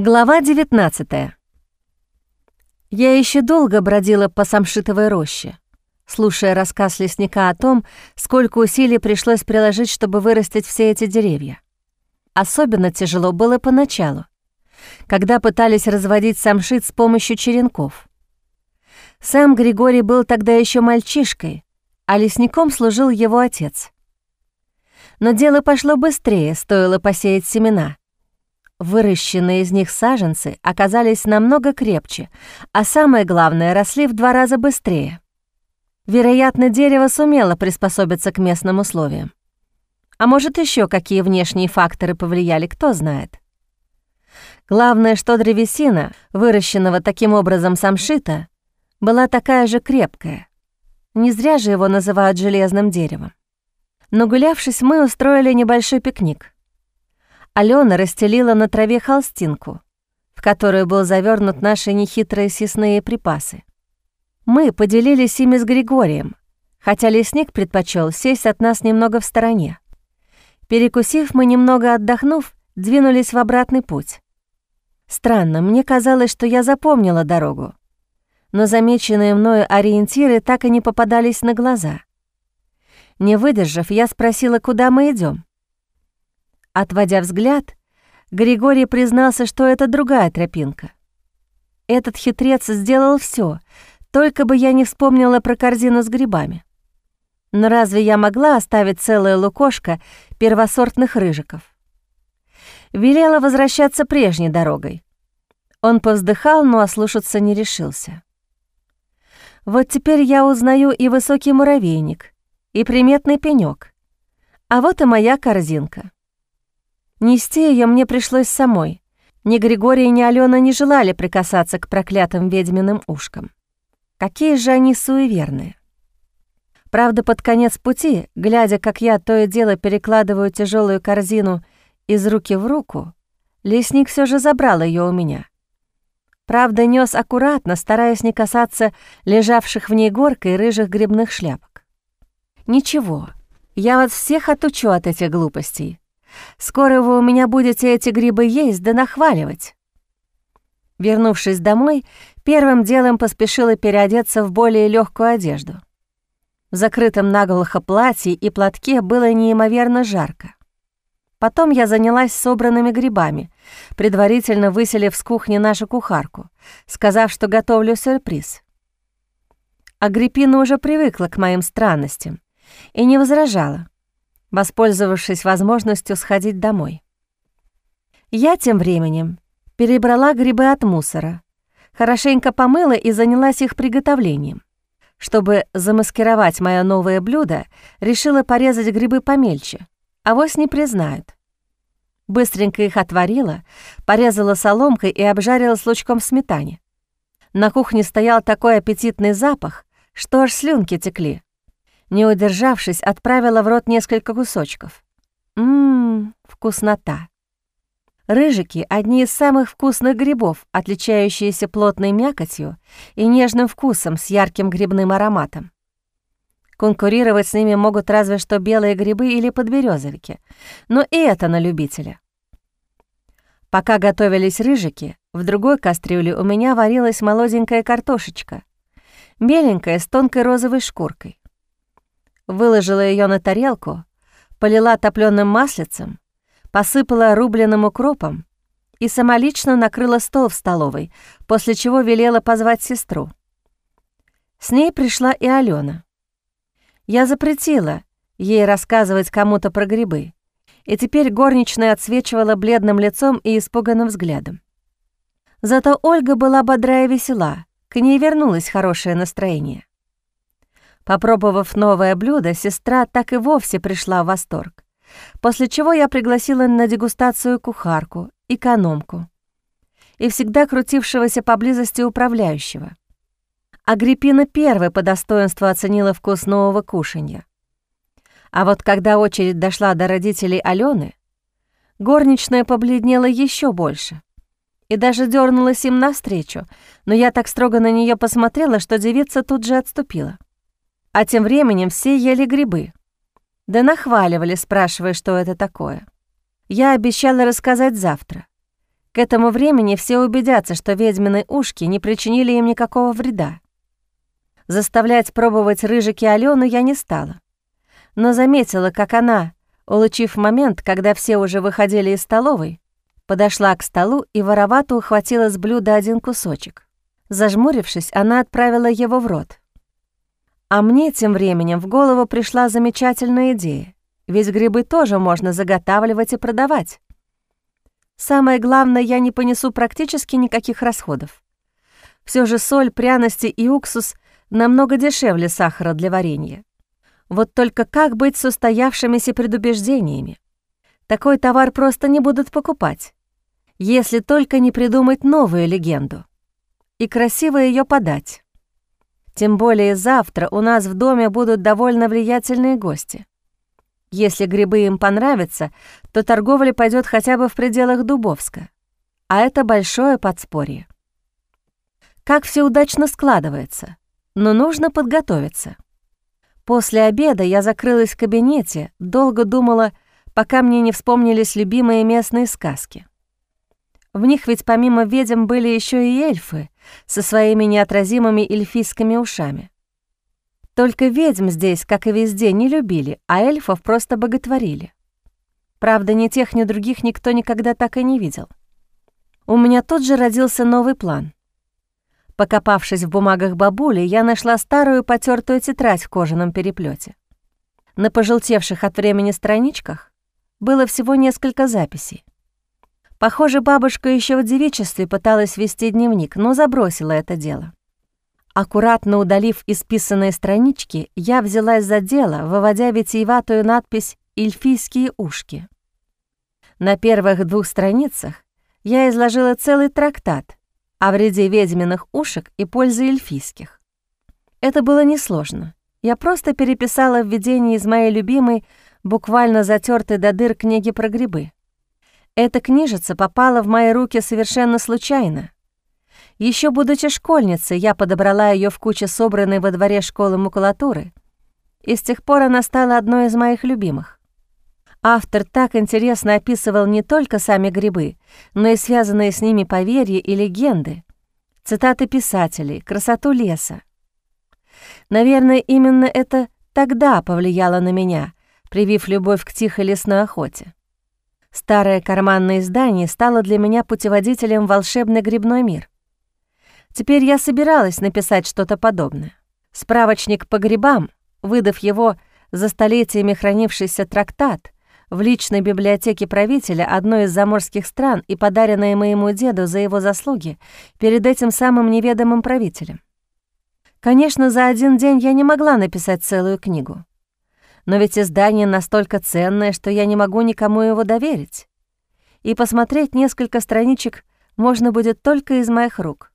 Глава 19 Я еще долго бродила по самшитовой роще, слушая рассказ лесника о том, сколько усилий пришлось приложить, чтобы вырастить все эти деревья. Особенно тяжело было поначалу, когда пытались разводить самшит с помощью черенков. Сам Григорий был тогда еще мальчишкой, а лесником служил его отец. Но дело пошло быстрее, стоило посеять семена — Выращенные из них саженцы оказались намного крепче, а самое главное, росли в два раза быстрее. Вероятно, дерево сумело приспособиться к местным условиям. А может, еще какие внешние факторы повлияли, кто знает. Главное, что древесина, выращенного таким образом самшита, была такая же крепкая. Не зря же его называют железным деревом. Но гулявшись, мы устроили небольшой пикник — Алена расстелила на траве холстинку, в которую был завернут наши нехитрые съестные припасы. Мы поделились ими с Григорием, хотя лесник предпочел сесть от нас немного в стороне. Перекусив, мы немного отдохнув, двинулись в обратный путь. Странно, мне казалось, что я запомнила дорогу, но замеченные мною ориентиры так и не попадались на глаза. Не выдержав, я спросила, куда мы идем. Отводя взгляд, Григорий признался, что это другая тропинка. Этот хитрец сделал все, только бы я не вспомнила про корзину с грибами. Но разве я могла оставить целое лукошко первосортных рыжиков? Велела возвращаться прежней дорогой. Он повздыхал, но ослушаться не решился. Вот теперь я узнаю и высокий муравейник, и приметный пенёк. А вот и моя корзинка. Нести ее мне пришлось самой. Ни Григорий, ни Алена не желали прикасаться к проклятым ведьминым ушкам. Какие же они суеверные. Правда, под конец пути, глядя, как я то и дело перекладываю тяжелую корзину из руки в руку, лесник все же забрал ее у меня. Правда, нес аккуратно, стараясь не касаться лежавших в ней горкой рыжих грибных шляпок. «Ничего, я вас всех отучу от этих глупостей», Скоро вы у меня будете эти грибы есть да нахваливать». Вернувшись домой, первым делом поспешила переодеться в более легкую одежду. В закрытом наглухо платье и платке было неимоверно жарко. Потом я занялась собранными грибами, предварительно выселив с кухни нашу кухарку, сказав, что готовлю сюрприз. Агриппина уже привыкла к моим странностям и не возражала воспользовавшись возможностью сходить домой. Я тем временем перебрала грибы от мусора, хорошенько помыла и занялась их приготовлением. Чтобы замаскировать мое новое блюдо, решила порезать грибы помельче, а вось не признают. Быстренько их отварила, порезала соломкой и обжарила с лучком в сметане. На кухне стоял такой аппетитный запах, что аж слюнки текли. Не удержавшись, отправила в рот несколько кусочков. Ммм, вкуснота. Рыжики — одни из самых вкусных грибов, отличающиеся плотной мякотью и нежным вкусом с ярким грибным ароматом. Конкурировать с ними могут разве что белые грибы или подберезовики, но и это на любителя. Пока готовились рыжики, в другой кастрюле у меня варилась молоденькая картошечка, беленькая с тонкой розовой шкуркой выложила ее на тарелку, полила топленым маслицем, посыпала рубленым укропом и самолично накрыла стол в столовой, после чего велела позвать сестру. С ней пришла и Алена. Я запретила ей рассказывать кому-то про грибы, и теперь горничная отсвечивала бледным лицом и испуганным взглядом. Зато Ольга была бодра и весела, к ней вернулось хорошее настроение. Попробовав новое блюдо, сестра так и вовсе пришла в восторг, после чего я пригласила на дегустацию кухарку, экономку и всегда крутившегося поблизости управляющего. Агриппина первой по достоинству оценила вкус нового кушанья. А вот когда очередь дошла до родителей Алены, горничная побледнела еще больше и даже дернулась им навстречу, но я так строго на нее посмотрела, что девица тут же отступила. А тем временем все ели грибы. Да нахваливали, спрашивая, что это такое. Я обещала рассказать завтра. К этому времени все убедятся, что ведьмины ушки не причинили им никакого вреда. Заставлять пробовать рыжики Алену я не стала, но заметила, как она, улучив момент, когда все уже выходили из столовой, подошла к столу и воровато ухватила с блюда один кусочек. Зажмурившись, она отправила его в рот. А мне тем временем в голову пришла замечательная идея, ведь грибы тоже можно заготавливать и продавать. Самое главное, я не понесу практически никаких расходов. Все же соль, пряности и уксус намного дешевле сахара для варенья. Вот только как быть с устоявшимися предубеждениями? Такой товар просто не будут покупать, если только не придумать новую легенду и красиво ее подать. Тем более завтра у нас в доме будут довольно влиятельные гости. Если грибы им понравятся, то торговля пойдет хотя бы в пределах Дубовска. А это большое подспорье. Как все удачно складывается, но нужно подготовиться. После обеда я закрылась в кабинете, долго думала, пока мне не вспомнились любимые местные сказки. В них ведь помимо ведьм были еще и эльфы со своими неотразимыми эльфийскими ушами. Только ведьм здесь, как и везде, не любили, а эльфов просто боготворили. Правда, ни тех, ни других никто никогда так и не видел. У меня тут же родился новый план. Покопавшись в бумагах бабули, я нашла старую потертую тетрадь в кожаном переплете. На пожелтевших от времени страничках было всего несколько записей. Похоже, бабушка еще в девичестве пыталась вести дневник, но забросила это дело. Аккуратно удалив исписанные странички, я взялась за дело, выводя витиеватую надпись «Эльфийские ушки». На первых двух страницах я изложила целый трактат о вреде ведьминых ушек и пользе эльфийских. Это было несложно. Я просто переписала введение из моей любимой, буквально затертой до дыр книги про грибы. Эта книжица попала в мои руки совершенно случайно — еще будучи школьницей, я подобрала ее в куче собранной во дворе школы макулатуры, и с тех пор она стала одной из моих любимых. Автор так интересно описывал не только сами грибы, но и связанные с ними поверья и легенды, цитаты писателей, красоту леса. Наверное, именно это тогда повлияло на меня, привив любовь к тихой лесной охоте. Старое карманное издание стало для меня путеводителем в волшебный грибной мир — Теперь я собиралась написать что-то подобное. Справочник по грибам, выдав его за столетиями хранившийся трактат в личной библиотеке правителя одной из заморских стран и подаренное моему деду за его заслуги перед этим самым неведомым правителем. Конечно, за один день я не могла написать целую книгу. Но ведь издание настолько ценное, что я не могу никому его доверить. И посмотреть несколько страничек можно будет только из моих рук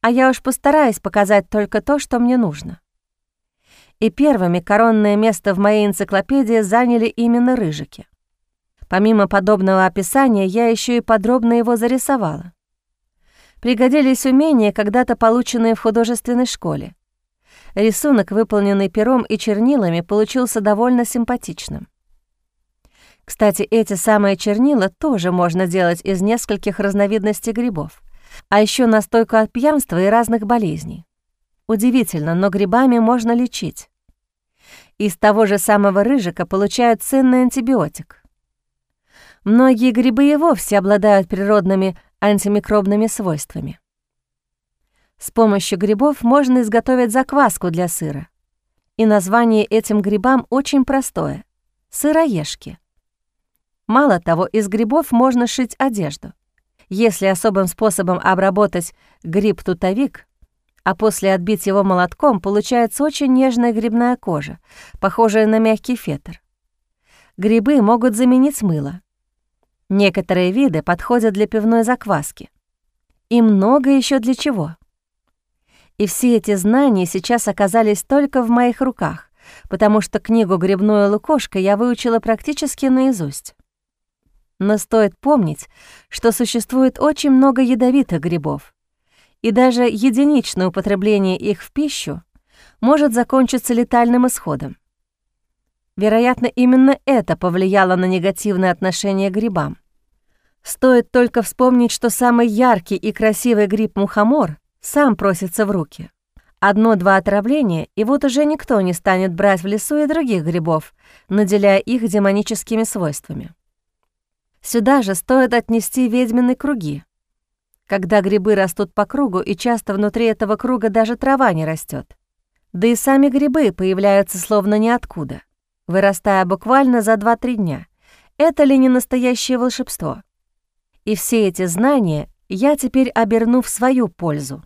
а я уж постараюсь показать только то, что мне нужно. И первыми коронное место в моей энциклопедии заняли именно рыжики. Помимо подобного описания, я еще и подробно его зарисовала. Пригодились умения, когда-то полученные в художественной школе. Рисунок, выполненный пером и чернилами, получился довольно симпатичным. Кстати, эти самые чернила тоже можно делать из нескольких разновидностей грибов а еще настойку от пьянства и разных болезней. Удивительно, но грибами можно лечить. Из того же самого рыжика получают ценный антибиотик. Многие грибы и вовсе обладают природными антимикробными свойствами. С помощью грибов можно изготовить закваску для сыра. И название этим грибам очень простое — сыроежки. Мало того, из грибов можно шить одежду. Если особым способом обработать гриб-тутовик, а после отбить его молотком, получается очень нежная грибная кожа, похожая на мягкий фетр. Грибы могут заменить мыло. Некоторые виды подходят для пивной закваски. И много еще для чего. И все эти знания сейчас оказались только в моих руках, потому что книгу «Грибное лукошко» я выучила практически наизусть. Но стоит помнить, что существует очень много ядовитых грибов, и даже единичное употребление их в пищу может закончиться летальным исходом. Вероятно, именно это повлияло на негативное отношение к грибам. Стоит только вспомнить, что самый яркий и красивый гриб-мухомор сам просится в руки. Одно-два отравления, и вот уже никто не станет брать в лесу и других грибов, наделяя их демоническими свойствами. Сюда же стоит отнести ведьмины круги, когда грибы растут по кругу, и часто внутри этого круга даже трава не растет. Да и сами грибы появляются словно ниоткуда, вырастая буквально за 2-3 дня. Это ли не настоящее волшебство? И все эти знания я теперь оберну в свою пользу.